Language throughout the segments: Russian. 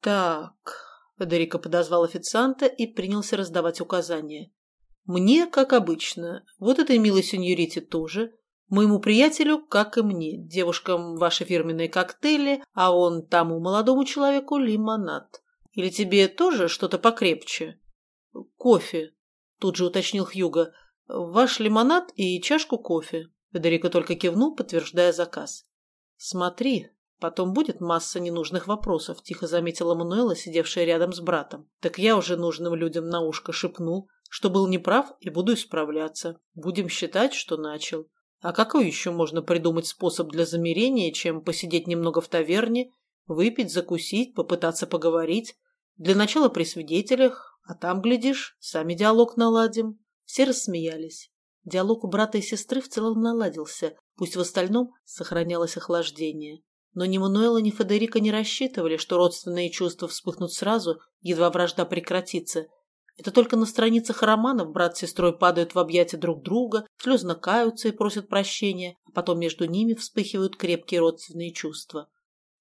Так, Федерико подозвал официанта и принялся раздавать указания. Мне, как обычно, вот этой милой сеньорите тоже, моему приятелю, как и мне, девушкам ваши фирменные коктейли, а он тому молодому человеку лимонад. Или тебе тоже что-то покрепче? Кофе, тут же уточнил Хьюго. Ваш лимонад и чашку кофе. Федерико только кивнул, подтверждая заказ. Смотри, потом будет масса ненужных вопросов, тихо заметила Мануэла, сидевшая рядом с братом. Так я уже нужным людям на ушко шепнул, что был неправ и буду исправляться. Будем считать, что начал. А какой еще можно придумать способ для замирения, чем посидеть немного в таверне, выпить, закусить, попытаться поговорить? Для начала при свидетелях, а там, глядишь, сами диалог наладим. Все рассмеялись. Диалог у брата и сестры в целом наладился, пусть в остальном сохранялось охлаждение. Но ни Мануэла, ни Федерико не рассчитывали, что родственные чувства вспыхнут сразу, едва вражда прекратится. Это только на страницах романов брат с сестрой падают в объятия друг друга, слезно каются и просят прощения, а потом между ними вспыхивают крепкие родственные чувства.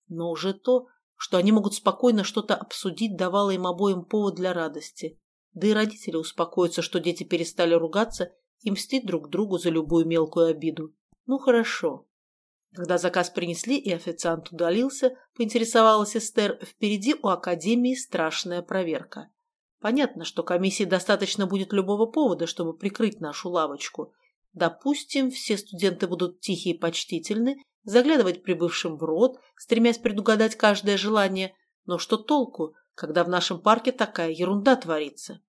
Но уже то, что они могут спокойно что-то обсудить, давало им обоим повод для радости. Да и родители успокоятся, что дети перестали ругаться и мстить друг другу за любую мелкую обиду. Ну хорошо. Когда заказ принесли и официант удалился, поинтересовалась Эстер, впереди у Академии страшная проверка. Понятно, что комиссии достаточно будет любого повода, чтобы прикрыть нашу лавочку. Допустим, все студенты будут тихие и почтительны, заглядывать прибывшим в рот, стремясь предугадать каждое желание. Но что толку, когда в нашем парке такая ерунда творится?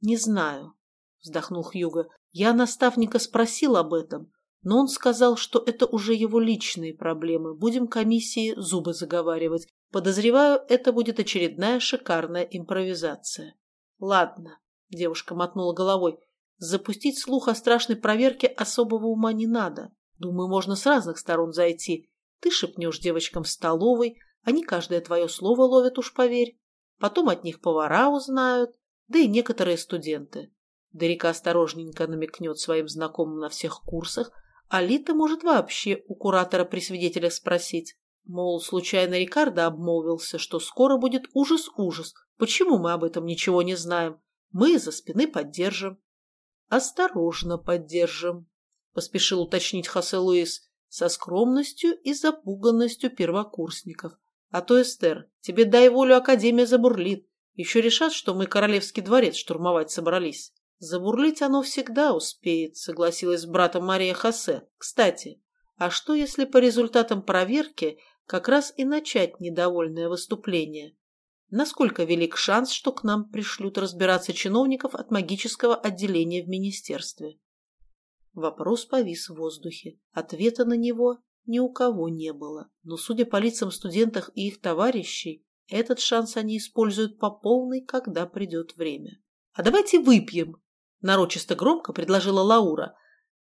Не знаю, вздохнул Хьюго. Я наставника спросил об этом, но он сказал, что это уже его личные проблемы. Будем комиссии зубы заговаривать. Подозреваю, это будет очередная шикарная импровизация. Ладно, девушка мотнула головой. Запустить слух о страшной проверке особого ума не надо. Думаю, можно с разных сторон зайти. Ты шепнешь девочкам в столовой, они каждое твое слово ловят, уж поверь. Потом от них повара узнают, да и некоторые студенты. Дарика осторожненько намекнет своим знакомым на всех курсах, а Лита может вообще у куратора при свидетелях спросить. Мол, случайно Рикардо обмолвился, что скоро будет ужас-ужас. Почему мы об этом ничего не знаем? Мы за спины поддержим. Осторожно поддержим, поспешил уточнить Хосе Луис, со скромностью и запуганностью первокурсников. А то, Эстер, тебе дай волю Академия забурлит. Еще решат, что мы Королевский дворец штурмовать собрались. Забурлить оно всегда успеет, согласилась с братом Мария Хосе. Кстати, а что если по результатам проверки как раз и начать недовольное выступление? Насколько велик шанс, что к нам пришлют разбираться чиновников от магического отделения в министерстве? Вопрос повис в воздухе. Ответа на него ни у кого не было. Но, судя по лицам студентов и их товарищей, этот шанс они используют по полной, когда придет время. «А давайте выпьем!» Нарочисто громко предложила Лаура,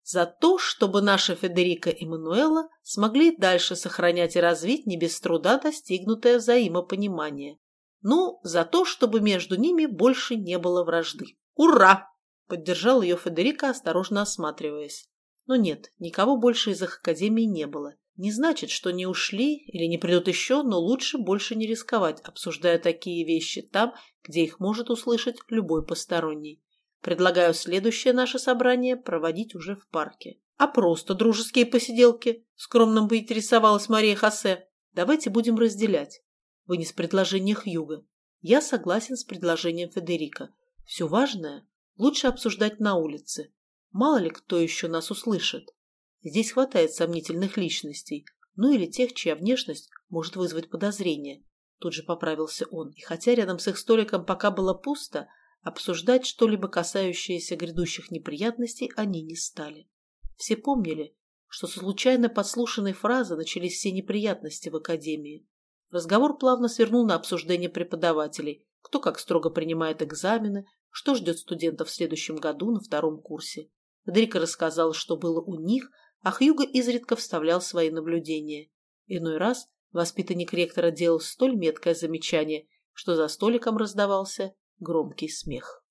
за то, чтобы наша Федерика и Мануэла смогли дальше сохранять и развить не без труда достигнутое взаимопонимание. Ну, за то, чтобы между ними больше не было вражды. «Ура!» – поддержал ее Федерика, осторожно осматриваясь. Но нет, никого больше из их академии не было. Не значит, что не ушли или не придут еще, но лучше больше не рисковать, обсуждая такие вещи там, где их может услышать любой посторонний. Предлагаю следующее наше собрание проводить уже в парке. А просто дружеские посиделки? Скромно поинтересовалась Мария Хосе. Давайте будем разделять. Вынес предложение Хьюга. Я согласен с предложением Федерика. Все важное лучше обсуждать на улице. Мало ли кто еще нас услышит. Здесь хватает сомнительных личностей, ну или тех, чья внешность может вызвать подозрение. Тут же поправился он, и хотя рядом с их столиком пока было пусто, Обсуждать что-либо касающееся грядущих неприятностей они не стали. Все помнили, что со случайно подслушанной фразы начались все неприятности в академии. Разговор плавно свернул на обсуждение преподавателей, кто как строго принимает экзамены, что ждет студентов в следующем году на втором курсе. Федерико рассказал, что было у них, а Хьюго изредка вставлял свои наблюдения. Иной раз воспитанник ректора делал столь меткое замечание, что за столиком раздавался громкий смех.